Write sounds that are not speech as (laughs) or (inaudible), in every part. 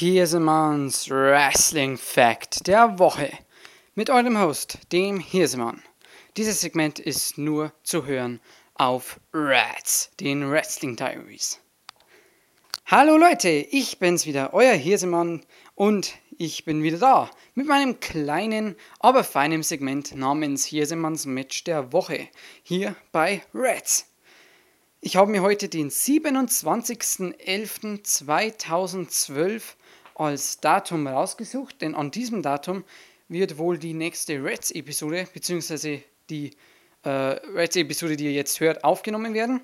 Hirsemanns Wrestling Fact der Woche mit eurem Host, dem Hirsemann. Dieses Segment ist nur zu hören auf Rats, den Wrestling Diaries. Hallo Leute, ich bin's wieder, euer Hirsemann und ich bin wieder da mit meinem kleinen, aber feinen Segment namens Hirsemanns Match der Woche hier bei Rats. Ich habe mir heute den 27.11.2012 als Datum rausgesucht, denn an diesem Datum wird wohl die nächste Reds-Episode, beziehungsweise die äh, Reds-Episode, die ihr jetzt hört, aufgenommen werden.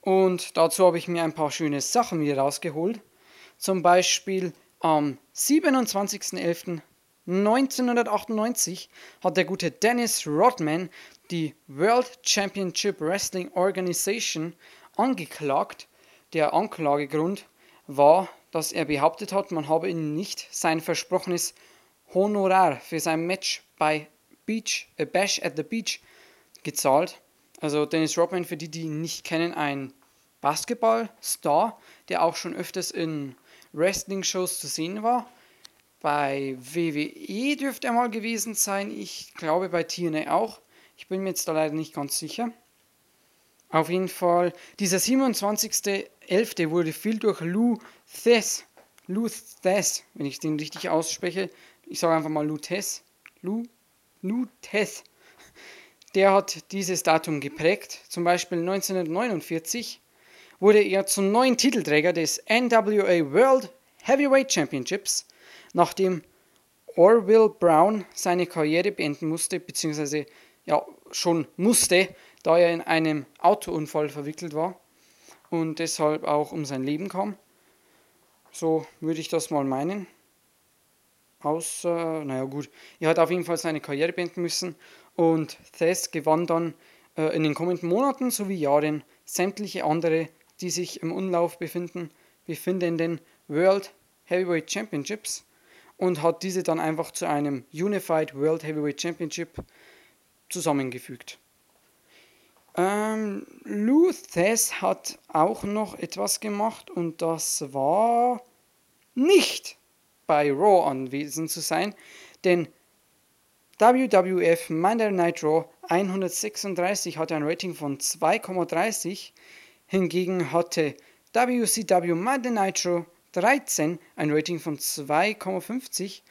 Und dazu habe ich mir ein paar schöne Sachen wieder rausgeholt. Zum Beispiel am 27.11.1998 hat der gute Dennis Rodman die World Championship Wrestling Organization angeklagt. Der Anklagegrund war, dass er behauptet hat, man habe ihm nicht sein versprochenes Honorar für sein Match bei Beach, äh Bash at the Beach gezahlt. Also Dennis Rodman, für die, die ihn nicht kennen, ein Basketballstar, der auch schon öfters in Wrestling-Shows zu sehen war. Bei WWE dürfte er mal gewesen sein. Ich glaube bei TNA auch. Ich bin mir jetzt da leider nicht ganz sicher. Auf jeden Fall, dieser 27.11. wurde viel durch Lou Thess, Lou Thess, wenn ich den richtig ausspreche, ich sage einfach mal Lou Thess, Lou, Lou Thess, der hat dieses Datum geprägt. Zum Beispiel 1949 wurde er zum neuen Titelträger des NWA World Heavyweight Championships, nachdem Orville Brown seine Karriere beenden musste, beziehungsweise ja schon musste, da er in einem Autounfall verwickelt war und deshalb auch um sein Leben kam. So würde ich das mal meinen. Außer, naja gut, er hat auf jeden Fall seine Karriere beenden müssen und Thess gewann dann äh, in den kommenden Monaten sowie Jahren sämtliche andere, die sich im Umlauf befinden, befindenden World Heavyweight Championships und hat diese dann einfach zu einem Unified World Heavyweight Championship zusammengefügt. Ähm, Lou hat auch noch etwas gemacht und das war nicht bei Raw anwesend zu sein, denn WWF Monday Night Raw 136 hatte ein Rating von 2,30, hingegen hatte WCW Monday Night Raw 13 ein Rating von 2,50,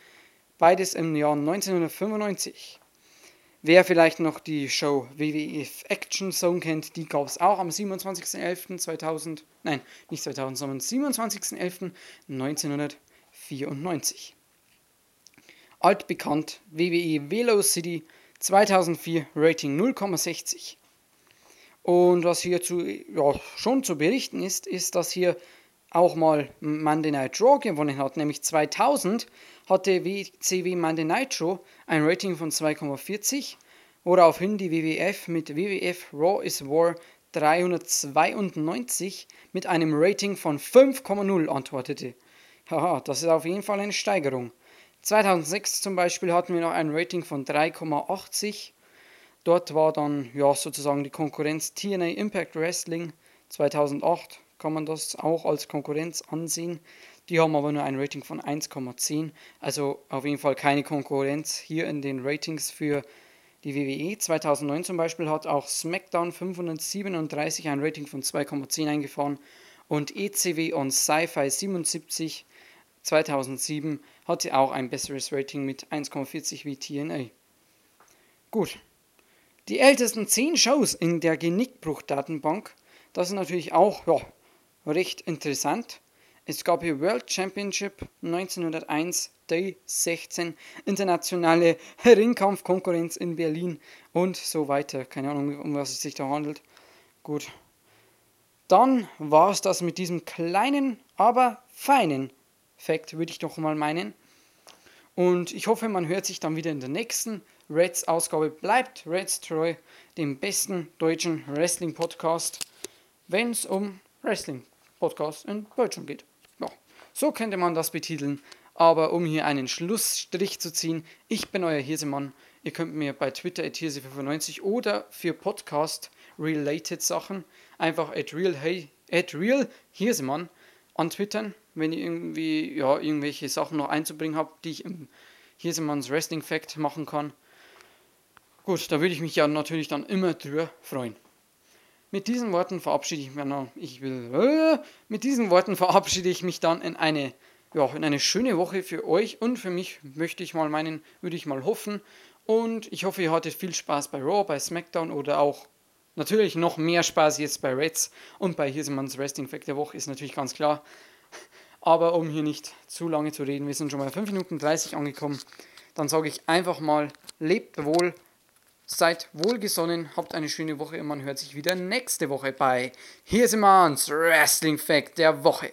beides im Jahr 1995. Wer vielleicht noch die Show WWF Action Zone kennt, die gab es auch am 27.11.2000, nein, nicht 2000, sondern 27.11.1994. Altbekannt WWE Velo City 2004 Rating 0,60. Und was hierzu ja, schon zu berichten ist, ist, dass hier auch mal Monday Night Raw gewonnen hat, nämlich 2000 hatte WCW Monday Nitro ein Rating von 2,40, woraufhin die WWF mit WWF Raw is War 392 mit einem Rating von 5,0 antwortete. Haha, das ist auf jeden Fall eine Steigerung. 2006 zum Beispiel hatten wir noch ein Rating von 3,80. Dort war dann ja sozusagen die Konkurrenz TNA Impact Wrestling 2008 kann man das auch als Konkurrenz ansehen. Die haben aber nur ein Rating von 1,10. Also auf jeden Fall keine Konkurrenz hier in den Ratings für die WWE. 2009 zum Beispiel hat auch SmackDown 537 ein Rating von 2,10 eingefahren und ECW on Sci-Fi 77 2007 hatte auch ein besseres Rating mit 1,40 wie TNA. Gut. Die ältesten 10 Shows in der Genickbruch-Datenbank, das ist natürlich auch ja, recht interessant. Es gab hier World Championship 1901, Day 16, internationale (laughs) Ringkampfkonkurrenz in Berlin und so weiter. Keine Ahnung, um was es sich da handelt. Gut. Dann war es das mit diesem kleinen, aber feinen Fact, würde ich doch mal meinen. Und ich hoffe, man hört sich dann wieder in der nächsten Reds-Ausgabe. Bleibt Reds treu, dem besten deutschen Wrestling-Podcast, wenn es um Wrestling Podcast in Deutschland geht. Ja, so könnte man das betiteln. Aber um hier einen Schlussstrich zu ziehen, ich bin euer Hirsemann. Ihr könnt mir bei Twitter at hirse95 oder für Podcast-related Sachen einfach at real, hey, at real Hirsemann antwittern, wenn ihr irgendwie ja, irgendwelche Sachen noch einzubringen habt, die ich im Hirsemanns Wrestling Fact machen kann. Gut, da würde ich mich ja natürlich dann immer drüber freuen. Mit diesen Worten verabschiede ich mich dann, ich will, äh, mit diesen Worten verabschiede ich mich dann in eine, ja, in eine schöne Woche für euch und für mich möchte ich mal meinen, würde ich mal hoffen. Und ich hoffe, ihr hattet viel Spaß bei Raw, bei SmackDown oder auch natürlich noch mehr Spaß jetzt bei Reds und bei Hirsemanns Wrestling Fact der Woche ist natürlich ganz klar. Aber um hier nicht zu lange zu reden, wir sind schon mal 5 Minuten 30 angekommen, dann sage ich einfach mal, lebt wohl, Seid wohlgesonnen, habt eine schöne Woche und man hört sich wieder nächste Woche bei Hier ist Wrestling Fact der Woche.